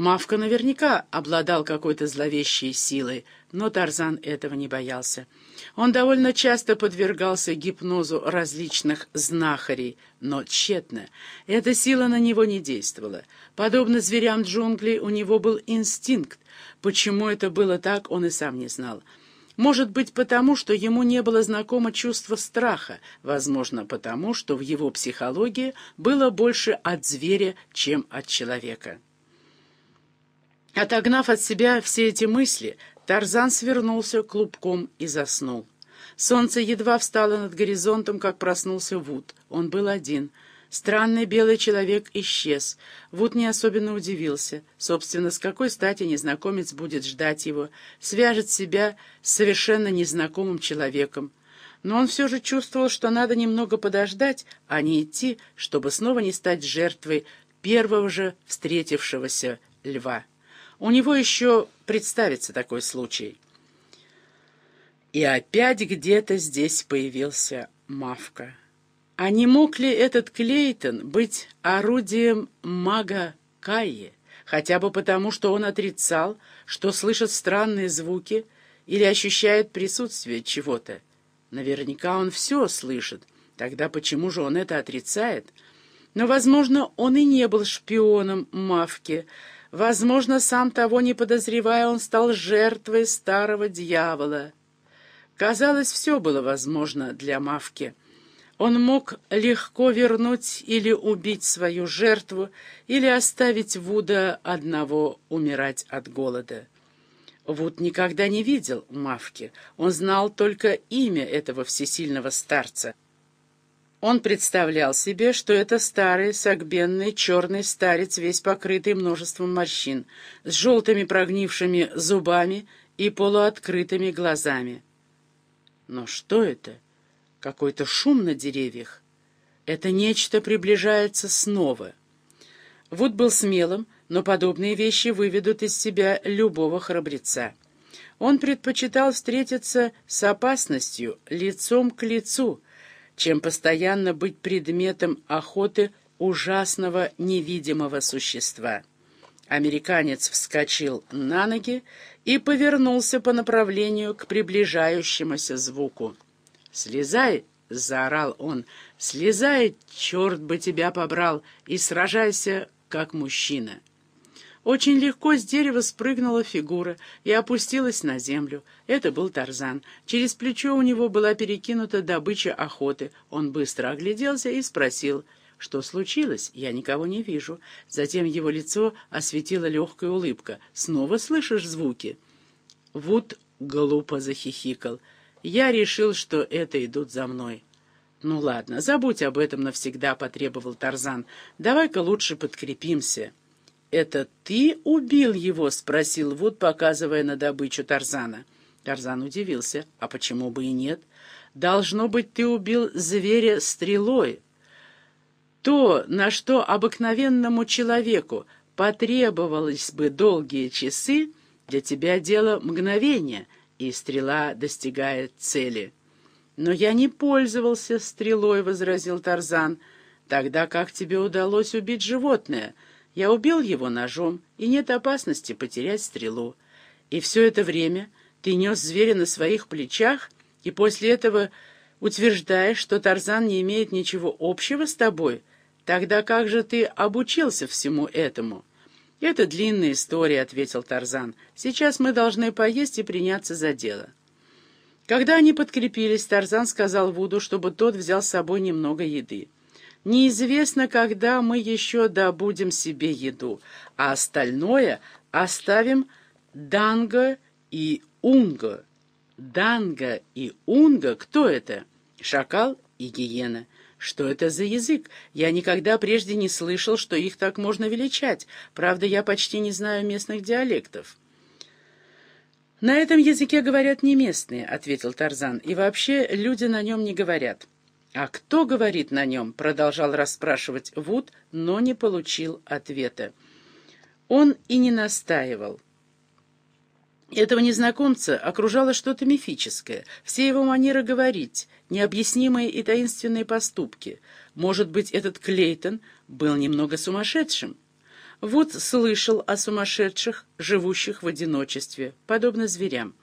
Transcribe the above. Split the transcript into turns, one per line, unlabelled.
Мавка наверняка обладал какой-то зловещей силой, но Тарзан этого не боялся. Он довольно часто подвергался гипнозу различных знахарей, но тщетно. Эта сила на него не действовала. Подобно зверям джунглей, у него был инстинкт. Почему это было так, он и сам не знал. Может быть, потому, что ему не было знакомо чувство страха, возможно, потому, что в его психологии было больше от зверя, чем от человека. Отогнав от себя все эти мысли, Тарзан свернулся клубком и заснул. Солнце едва встало над горизонтом, как проснулся Вуд. Он был один. Странный белый человек исчез. Вуд не особенно удивился. Собственно, с какой стати незнакомец будет ждать его, свяжет себя с совершенно незнакомым человеком. Но он все же чувствовал, что надо немного подождать, а не идти, чтобы снова не стать жертвой первого же встретившегося льва. У него еще представится такой случай. И опять где-то здесь появился Мавка. А не мог ли этот Клейтон быть орудием мага Кайи, хотя бы потому, что он отрицал, что слышит странные звуки или ощущает присутствие чего-то? Наверняка он все слышит. Тогда почему же он это отрицает? Но, возможно, он и не был шпионом Мавки, Возможно, сам того не подозревая, он стал жертвой старого дьявола. Казалось, все было возможно для Мавки. Он мог легко вернуть или убить свою жертву, или оставить Вуда одного умирать от голода. Вуд никогда не видел Мавки, он знал только имя этого всесильного старца. Он представлял себе, что это старый, согбенный, черный старец, весь покрытый множеством морщин, с желтыми прогнившими зубами и полуоткрытыми глазами. Но что это? Какой-то шум на деревьях. Это нечто приближается снова. Вуд был смелым, но подобные вещи выведут из себя любого храбреца. Он предпочитал встретиться с опасностью лицом к лицу — чем постоянно быть предметом охоты ужасного невидимого существа. Американец вскочил на ноги и повернулся по направлению к приближающемуся звуку. «Слезай!» — заорал он. «Слезай, черт бы тебя побрал, и сражайся, как мужчина!» Очень легко с дерева спрыгнула фигура и опустилась на землю. Это был Тарзан. Через плечо у него была перекинута добыча охоты. Он быстро огляделся и спросил, что случилось? Я никого не вижу. Затем его лицо осветила легкая улыбка. Снова слышишь звуки? Вуд глупо захихикал. Я решил, что это идут за мной. «Ну ладно, забудь об этом навсегда», — потребовал Тарзан. «Давай-ка лучше подкрепимся». «Это ты убил его?» — спросил Вуд, показывая на добычу Тарзана. Тарзан удивился. «А почему бы и нет? Должно быть, ты убил зверя стрелой. То, на что обыкновенному человеку потребовалось бы долгие часы, для тебя дело мгновения, и стрела достигает цели». «Но я не пользовался стрелой», — возразил Тарзан. «Тогда как тебе удалось убить животное?» Я убил его ножом, и нет опасности потерять стрелу. И все это время ты нес зверя на своих плечах, и после этого утверждаешь, что Тарзан не имеет ничего общего с тобой, тогда как же ты обучился всему этому?» «Это длинная история», — ответил Тарзан. «Сейчас мы должны поесть и приняться за дело». Когда они подкрепились, Тарзан сказал Вуду, чтобы тот взял с собой немного еды. Неизвестно, когда мы еще добудем себе еду, а остальное оставим Данго и Унго. Данго и Унго — кто это? Шакал и гиена. Что это за язык? Я никогда прежде не слышал, что их так можно величать. Правда, я почти не знаю местных диалектов. «На этом языке говорят не местные», — ответил Тарзан, — «и вообще люди на нем не говорят». «А кто говорит на нем?» — продолжал расспрашивать Вуд, но не получил ответа. Он и не настаивал. Этого незнакомца окружало что-то мифическое, все его манеры говорить, необъяснимые и таинственные поступки. Может быть, этот Клейтон был немного сумасшедшим? Вуд слышал о сумасшедших, живущих в одиночестве, подобно зверям.